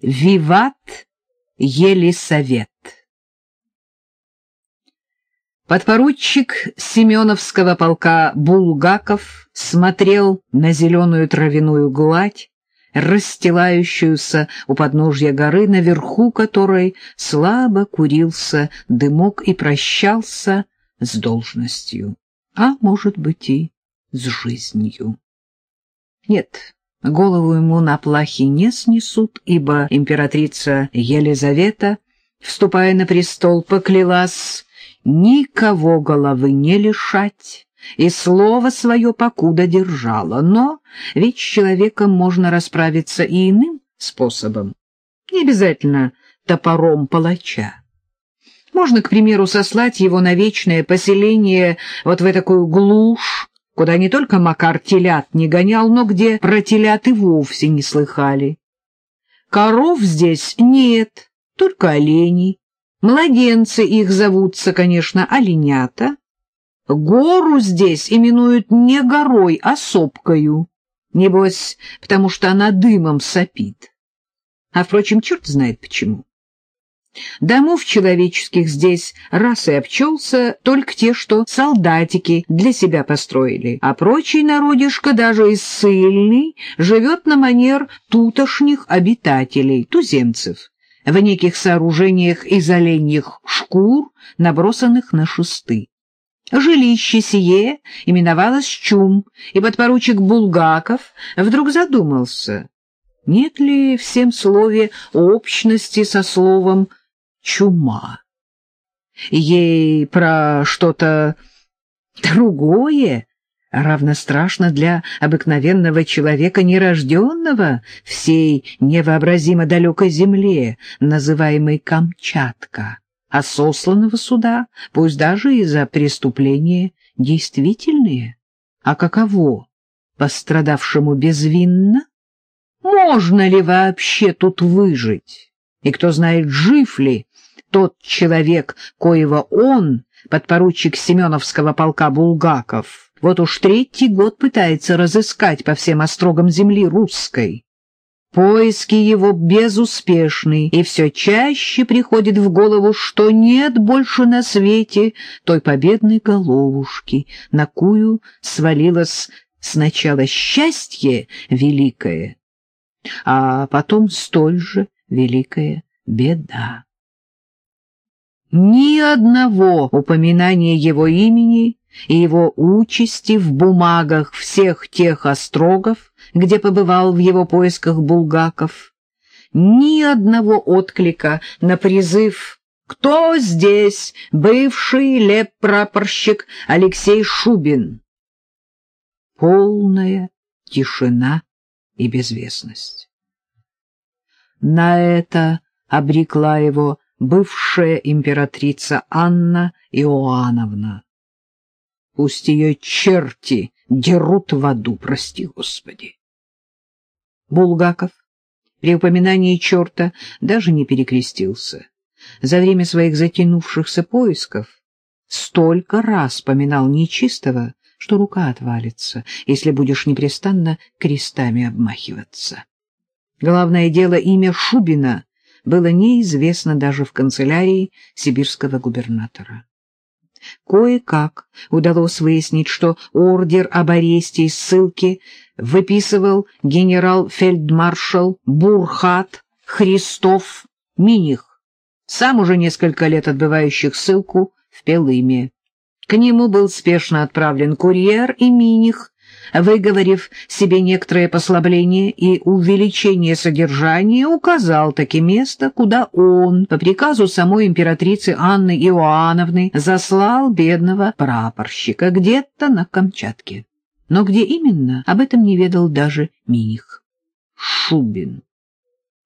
Виват Елисавет. Подпоручик Семеновского полка Булгаков смотрел на зеленую травяную гладь, расстилающуюся у подножья горы, наверху которой слабо курился дымок и прощался с должностью, а, может быть, и с жизнью. Нет, голову ему на плахе не снесут, ибо императрица Елизавета, вступая на престол, поклялась никого головы не лишать и слово свое покуда держала. Но ведь с человеком можно расправиться и иным способом, не обязательно топором палача. Можно, к примеру, сослать его на вечное поселение вот в такую глушь, куда не только Макар телят не гонял, но где про телят и вовсе не слыхали. Коров здесь нет, только оленей. Младенцы их зовутся, конечно, оленята. Гору здесь именуют не горой, а сопкою. Небось, потому что она дымом сопит. А, впрочем, черт знает почему. Домов человеческих здесь раз и обчелся только те, что солдатики для себя построили, а прочий народишко, даже и ссыльный, живет на манер тутошних обитателей, туземцев, в неких сооружениях из оленьих шкур, набросанных на шесты. Жилище сие именовалось Чум, и подпоручик Булгаков вдруг задумался, нет ли всем слове общности со словом чума. Ей про что-то другое равнострашно для обыкновенного человека, нерожденного всей невообразимо далекой земле, называемой Камчатка, а сосланного сюда, пусть даже и за преступления действительные. А каково пострадавшему безвинно? Можно ли вообще тут выжить? И кто знает, жив ли тот человек, коего он, подпоручик Семеновского полка Булгаков, вот уж третий год пытается разыскать по всем острогам земли русской. Поиски его безуспешны, и все чаще приходит в голову, что нет больше на свете той победной головушки, на кую свалилось сначала счастье великое, а потом столь же великая беда ни одного упоминания его имени и его участи в бумагах всех тех острогов, где побывал в его поисках Булгаков, ни одного отклика на призыв «Кто здесь бывший леп-прапорщик Алексей Шубин?» Полная тишина и безвестность. На это обрекла его бывшая императрица Анна Иоанновна. Пусть ее черти дерут в аду, прости Господи. Булгаков при упоминании черта даже не перекрестился. За время своих затянувшихся поисков столько раз поминал нечистого, что рука отвалится, если будешь непрестанно крестами обмахиваться. Главное дело имя Шубина было неизвестно даже в канцелярии сибирского губернатора. Кое-как удалось выяснить, что ордер об аресте и ссылке выписывал генерал-фельдмаршал Бурхат Христов Миних, сам уже несколько лет отбывающих ссылку в Пелыме. К нему был спешно отправлен курьер и Миних выговорив себе некоторое послабление и увеличение содержания, указал таки место, куда он, по приказу самой императрицы Анны Иоанновны, заслал бедного прапорщика где-то на Камчатке. Но где именно, об этом не ведал даже Миних. Шубин.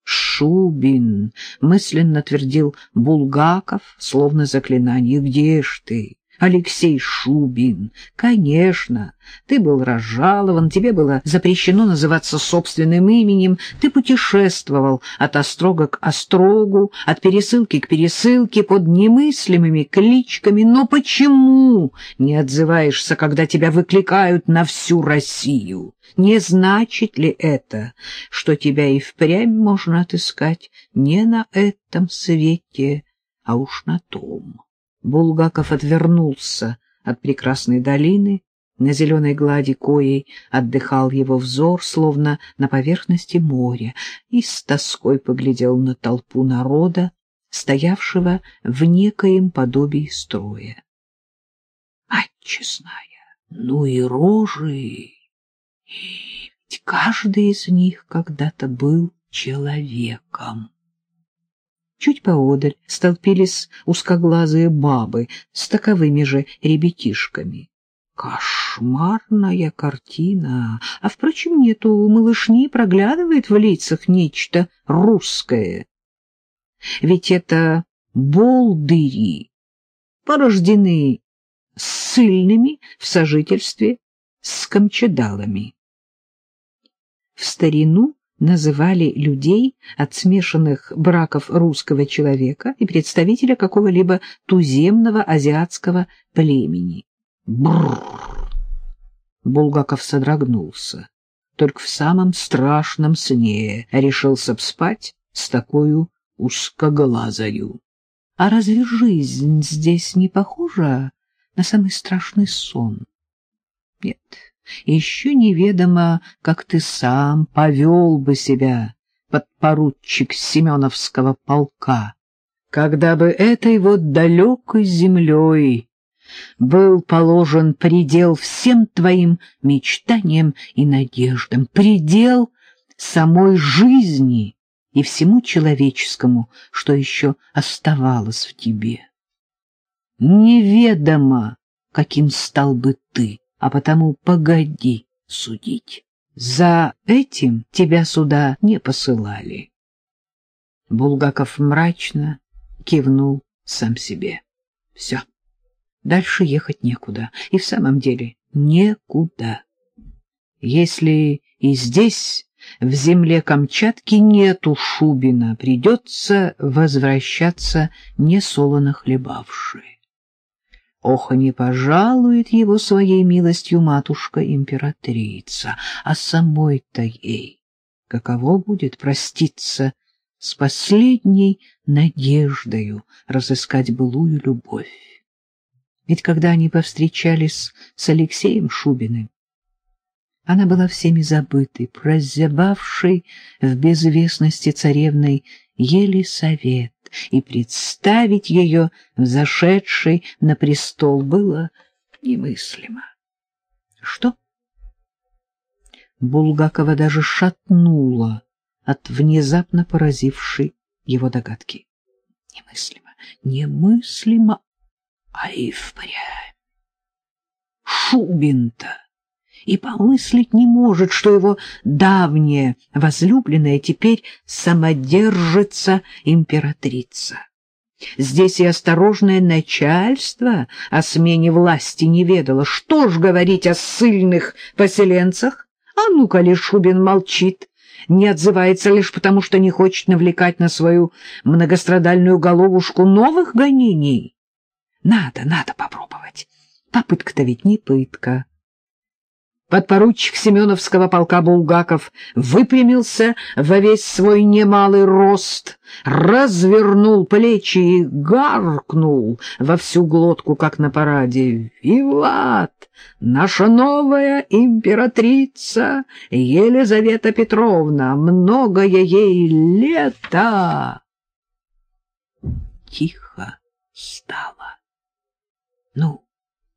Шубин, мысленно твердил Булгаков, словно заклинание. Где ж ты? Алексей Шубин. Конечно, ты был разжалован, тебе было запрещено называться собственным именем, ты путешествовал от острога к острогу, от пересылки к пересылке под немыслимыми кличками. Но почему не отзываешься, когда тебя выкликают на всю Россию? Не значит ли это, что тебя и впрямь можно отыскать не на этом свете, а уж на том? Булгаков отвернулся от прекрасной долины, на зеленой глади коей отдыхал его взор, словно на поверхности моря, и с тоской поглядел на толпу народа, стоявшего в некоем подобии строя. Отчестная, ну и рожи! Ведь каждый из них когда-то был человеком. Чуть поодаль столпились узкоглазые бабы с таковыми же ребятишками. Кошмарная картина. А, впрочем, нет, у малышни проглядывает в лицах нечто русское. Ведь это болдыри, порождены сильными в сожительстве с камчедалами. В старину называли людей от смешанных браков русского человека и представителя какого-либо туземного азиатского племени. Бррр! Булгаков содрогнулся. Только в самом страшном сне решился б спать с такой узкоглазою. А разве жизнь здесь не похожа на самый страшный сон? Нет, еще неведомо, как ты сам повел бы себя, подпоручик Семеновского полка, когда бы этой вот далекой землей был положен предел всем твоим мечтаниям и надеждам, предел самой жизни и всему человеческому, что еще оставалось в тебе. Неведомо, каким стал бы ты а потому погоди судить. За этим тебя сюда не посылали. Булгаков мрачно кивнул сам себе. Все, дальше ехать некуда, и в самом деле некуда. Если и здесь, в земле Камчатки, нету Шубина, придется возвращаться несолоно хлебавшие. Ох, не пожалует его своей милостью матушка-императрица, а самой-то ей каково будет проститься с последней надеждою разыскать былую любовь. Ведь когда они повстречались с Алексеем Шубиным, она была всеми забытой, прозябавшей в безвестности царевной Елисавет и представить ее взошедшей на престол было немыслимо. Что? Булгакова даже шатнула от внезапно поразившей его догадки. Немыслимо, немыслимо, а и впрямь. Шубин-то! И помыслить не может, что его давняя возлюбленная теперь самодержится императрица. Здесь и осторожное начальство о смене власти не ведало. Что ж говорить о ссыльных поселенцах? А ну-ка, Шубин молчит, не отзывается лишь потому, что не хочет навлекать на свою многострадальную головушку новых гонений. Надо, надо попробовать. Попытка-то ведь не пытка. Подпоручик Семеновского полка Булгаков выпрямился во весь свой немалый рост, развернул плечи и гаркнул во всю глотку, как на параде. «Виват! Наша новая императрица Елизавета Петровна! Многое ей лето!» Тихо стало. «Ну,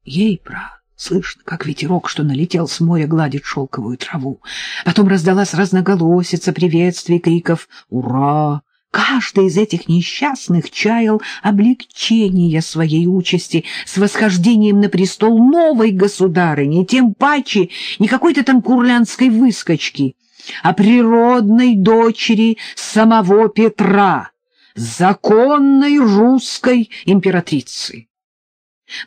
ей прав!» Слышно, как ветерок, что налетел с моря, гладит шелковую траву. Потом раздалась разноголосица приветствий, криков «Ура!». Каждый из этих несчастных чаял облегчения своей участи с восхождением на престол новой государыни, тем паче не какой-то там курлянской выскочки, а природной дочери самого Петра, законной русской императрицы.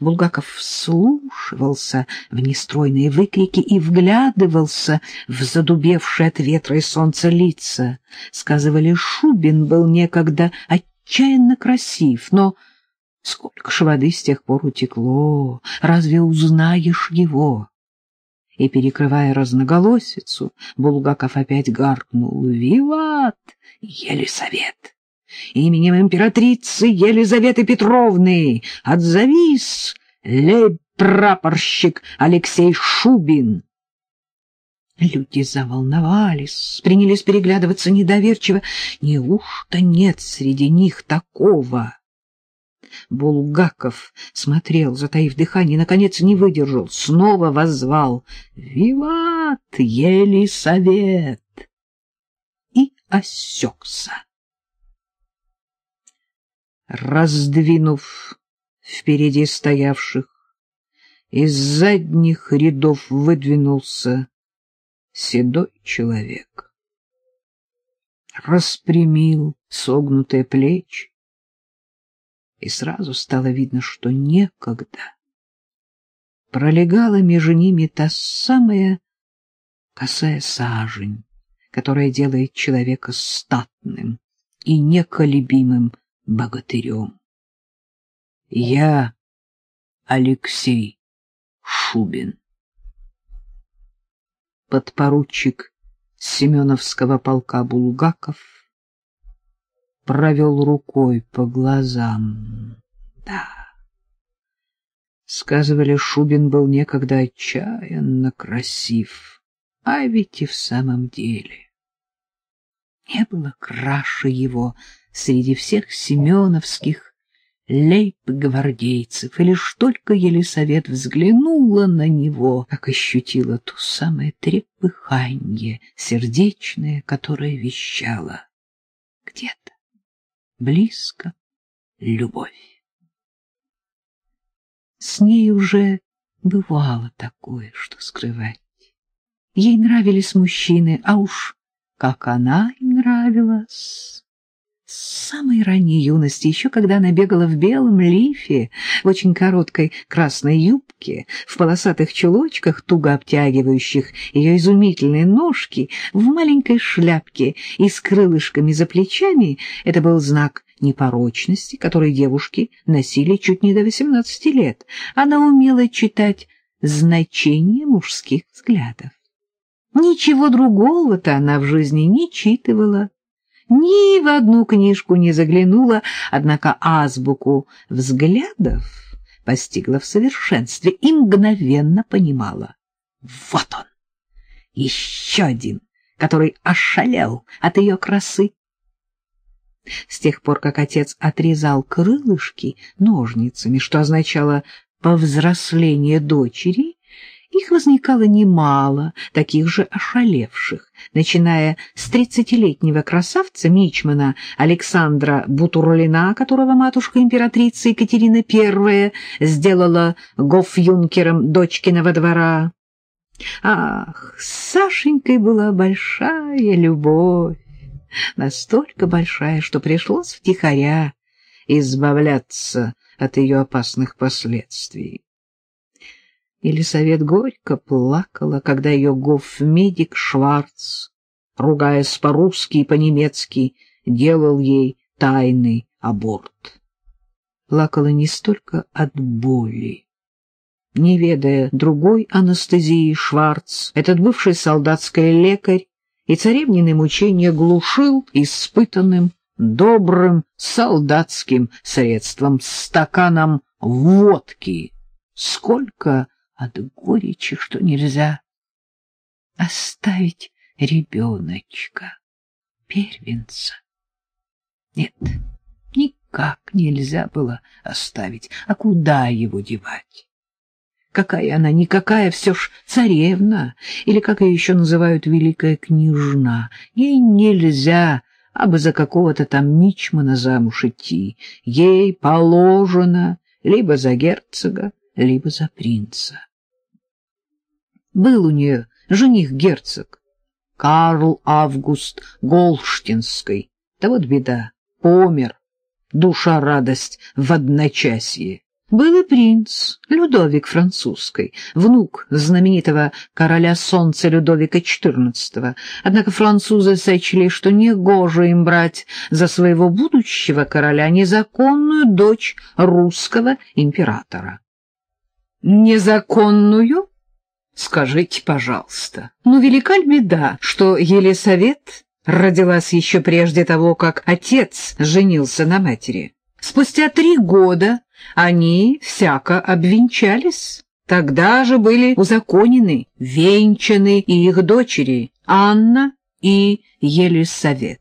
Булгаков вслушивался в нестройные выкрики и вглядывался в задубевшие от ветра и солнца лица. Сказывали, Шубин был некогда отчаянно красив, но сколько ж воды с тех пор утекло, разве узнаешь его? И, перекрывая разноголосицу, Булгаков опять гаркнул «Виват, Елисавет!» Именем императрицы Елизаветы Петровны отзовись, лейб-прапорщик Алексей Шубин. Люди заволновались, принялись переглядываться недоверчиво. Неужто нет среди них такого? Булгаков смотрел, затаив дыхание, наконец не выдержал, снова воззвал «Виват, Елисавет!» и осекся раздвинув впереди стоявших, из задних рядов выдвинулся седой человек. Распрямил согнутые плечи, и сразу стало видно, что некогда пролегала между ними та самая косая сажень, которая делает человека статным и неколебимым богатырем. Я Алексей Шубин. Подпоручик Семеновского полка Булгаков провел рукой по глазам. Да, сказывали, Шубин был некогда отчаянно красив, а ведь и в самом деле не было краше его среди всех семеновских лейб-гвардейцев, и лишь только Елисавет взглянула на него, как ощутила то самое трепыханье сердечное, которое вещало где-то близко любовь. С ней уже бывало такое, что скрывать. Ей нравились мужчины, а уж как она им нравилась с самой ранней юности, еще когда она бегала в белом лифе, в очень короткой красной юбке, в полосатых чулочках, туго обтягивающих ее изумительные ножки, в маленькой шляпке и с крылышками за плечами, это был знак непорочности, который девушки носили чуть не до 18 лет. Она умела читать значение мужских взглядов. Ничего другого-то она в жизни не читывала ни в одну книжку не заглянула, однако азбуку взглядов постигла в совершенстве и мгновенно понимала. Вот он, еще один, который ошалел от ее красы. С тех пор, как отец отрезал крылышки ножницами, что означало повзросление дочери, их возникало немало, таких же ошалевших, начиная с тридцатилетнего красавца Мичмана Александра Бутурлина, которого матушка-императрица Екатерина I сделала гоф-юнкером дочкиного двора. Ах, с Сашенькой была большая любовь, настолько большая, что пришлось втихаря избавляться от ее опасных последствий. Елисавет горько плакала, когда ее гофмедик Шварц, ругаясь по-русски и по-немецки, делал ей тайный аборт. Плакала не столько от боли. Не ведая другой анестезии, Шварц, этот бывший солдатский лекарь, и царевнины мучения глушил испытанным, добрым солдатским средством, стаканом водки. Сколько от горечи, что нельзя оставить ребеночка, первенца. Нет, никак нельзя было оставить. А куда его девать? Какая она, никакая, все ж царевна, или, как ее еще называют, великая княжна. Ей нельзя, абы за какого-то там мичмана замуж идти. Ей положено либо за герцога, либо за принца. Был у нее жених-герцог Карл Август Голштинский. Да вот беда, помер, душа радость в одночасье. был и принц Людовик Французский, внук знаменитого короля солнца Людовика XIV. Однако французы сочли, что негоже им брать за своего будущего короля незаконную дочь русского императора. Незаконную? Скажите, пожалуйста. Ну, велика ли беда, что Елисавет родилась еще прежде того, как отец женился на матери? Спустя три года они всяко обвенчались. Тогда же были узаконены, венчаны и их дочери Анна и Елисавет.